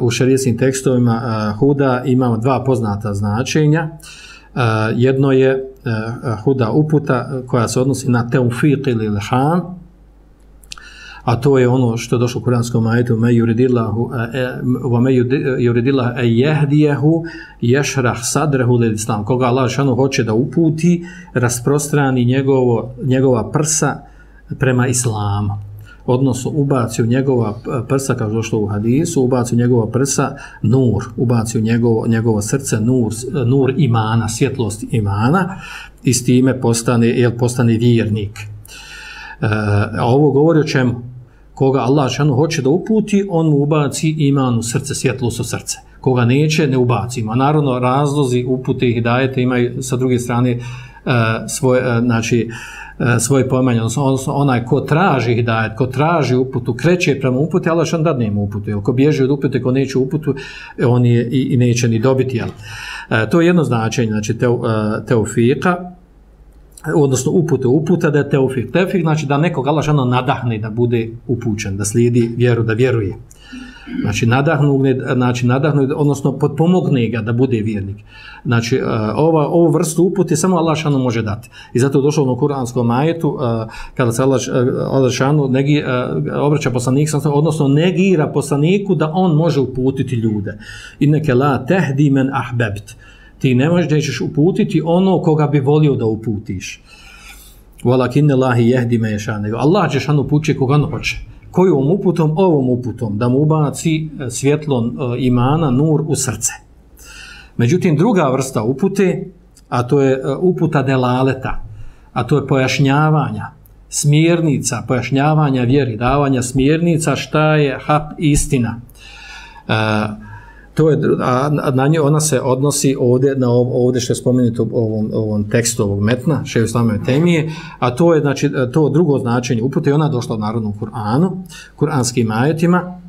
u šerijskim tekstovima huda ima dva poznata značenja. Jedno je huda uputa koja se odnosi na teufiq ili ilham, a to je ono što je došlo u kuranskom ajetu me yuridillahu e, wa me yuridillahu ay yahdiyahu yashrah sadrahu lil islam koga Allah šano hoće da uputi rasprostrani njegovo njegova prsa prema islamu odnosno ubaci u njegova prsa kao došlo u hadisu ubaci u njegova prsa nur ubaci u njegovo, njegovo srce nur, nur imana svjetlost imana i s time postane, jel, postane vjernik e, a ovo govori o čemu koga Allah šanu hoće da uputi, on mu ubaci iman u srce, svjetlost u srce. Koga neće, ne ubaci. A naravno, razlozi upute i hidajete imaju sa druge strane e, svoje, e, znači, E, svoje pojmanje. Odnosno, onaj ko traži hidajet, ko traži uputu, kreće prema uputi, Allah šan dadne im uputu. Jel? Ko bježi od upute, ko neće uputu, e, on je i, i neće ni dobiti. Jel? E, to je jedno značenje, znači, te, teofika, odnosno upute uputa da je teofik. Teofik znači da nekog Allah žano nadahne da bude upućen, da slijedi vjeru, da vjeruje. Znači nadahnu, znači nadahnu, odnosno potpomogne ga da bude vjernik. Znači e, ova, ovu vrstu upute samo Allah šanu može dati. I zato je došlo u kuranskom majetu e, kada se Allah, e, Allah šanu negi, obraća poslanik, odnosno negira poslaniku da on može uputiti ljude. I neke la tehdi men ahbebt ti ne možeš da ćeš uputiti ono koga bi volio da uputiš. Walakin Allahi yahdi man yasha. Allah će šanu pući koga on hoće. Kojom uputom? Ovom uputom da mu ubaci e, svjetlo e, imana, nur u srce. Međutim, druga vrsta upute, a to je e, uputa delaleta, a to je pojašnjavanja, smjernica, pojašnjavanja vjeri, davanja smjernica šta je hak istina. E, to je a na nje ona se odnosi ovdje na ovdje što je spomenuto u ovom ovom tekstu ovog metna šejh Islame temije a to je znači to drugo značenje upute ona došla u narodnom Kur'anu kuranskim ajetima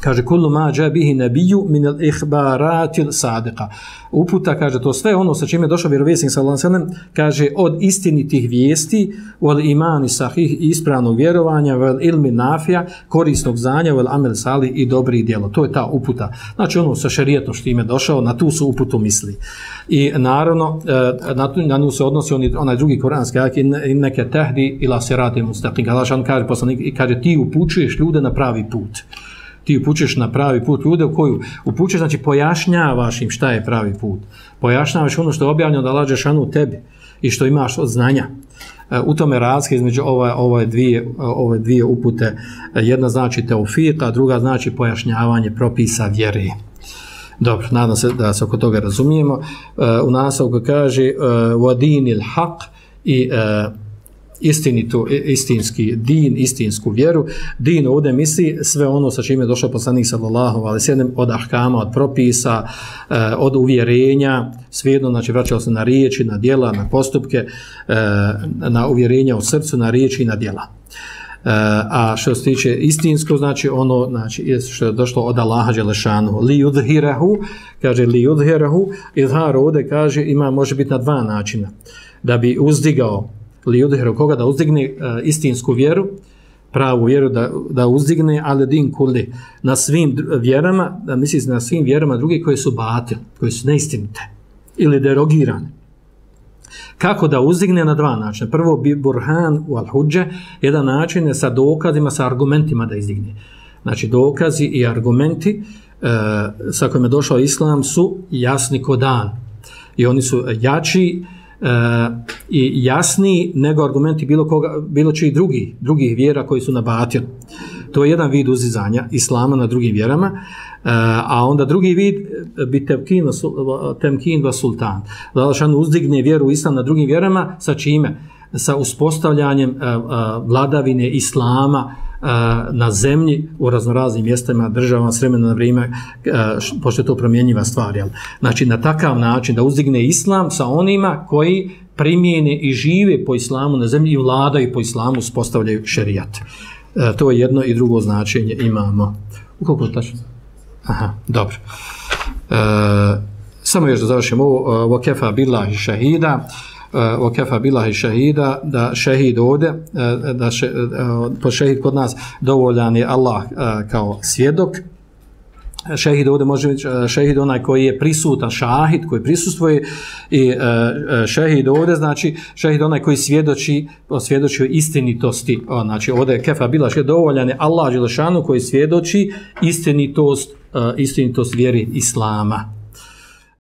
kaže kullu ma ja bihi nabiyyu min al ikhbarat al sadiqa uputa kaže to sve ono sa čime je došao vjerovjesnik sallallahu alejhi ve kaže od istinitih vijesti od imani sahih ispravnog vjerovanja vel ilmi nafija, korisnog znanja vel amel sali i dobri djelo. To je ta uputa. Znači ono sa šerijetom što je došao na tu su uputu misli. I naravno eh, na tu na nju se odnosi oni onaj drugi kuranski ajet in neke tahdi ila sirati mustaqim. Allah kaže poslanik i kaže ti upućuješ ljude na pravi put ti upućeš na pravi put ljude u koju upućeš, znači pojašnjavaš im šta je pravi put. Pojašnjavaš ono što je objavljeno da lađeš anu tebi i što imaš od znanja. E, u tome razlike između ove, ove, dvije, ove dvije upute, e, jedna znači teofik, a druga znači pojašnjavanje propisa vjere. Dobro, nadam se da se oko toga razumijemo. E, u nasavku kaže e, vodinil haq i e, istinitu, istinski din, istinsku vjeru. Din ovdje misli sve ono sa čime je došao poslanik sallallahu alaihi sallam od ahkama, od propisa, eh, od uvjerenja, svijedno, znači vraćao se na riječi, na dijela, na postupke, eh, na uvjerenja u srcu, na riječi i na dijela. Uh, eh, a što se tiče istinsko, znači ono znači, što je došlo od Allaha Đelešanu, li udhirahu, kaže li udhirahu, idhar ovdje kaže ima, može biti na dva načina, da bi uzdigao li udhiru koga da uzdigne uh, istinsku vjeru, pravu vjeru da, da uzdigne, ali din kulli na svim vjerama, da misli na svim vjerama drugi koji su batil, koji su neistinite ili derogirane. Kako da uzdigne na dva načina? Prvo, bi burhan u al-huđe, jedan način je sa dokazima, sa argumentima da izdigne. Znači, dokazi i argumenti e, sa kojima je došao islam su jasni ko dan. I oni su jači, E, i jasni nego argumenti bilo koga bilo čiji drugi drugih vjera koji su nabatili. To je jedan vid uzizanja islama na drugim vjerama. E, a onda drugi vid e, bi temkin temkin va sultan. Da uzdigne vjeru islam na drugim vjerama sa čime? Sa uspostavljanjem e, e, vladavine islama na zemlji u raznoraznim mjestima, državama s vremena na vrijeme, pošto je to promjenjiva stvar. Jel? Znači, na takav način da uzdigne islam sa onima koji primijene i žive po islamu na zemlji i vladaju po islamu, spostavljaju šerijat. E, to je jedno i drugo značenje imamo. U koliko tačno? Aha, dobro. E, samo još da završimo ovo. E, ovo billahi bila i šahida Eh, o kefa bilahi šehida, da šehid ovde, eh, da še, eh, po šehid kod nas dovoljan je Allah kao svjedok, šehid ovdje može biti šehid onaj koji je prisutan, šahid koji prisustvuje i šehid ovdje znači šehid onaj koji svjedoči svjedoči o istinitosti znači ovdje je kefa bila što je dovoljan je Allah Đelešanu koji svjedoči istinitost istinitost vjeri Islama.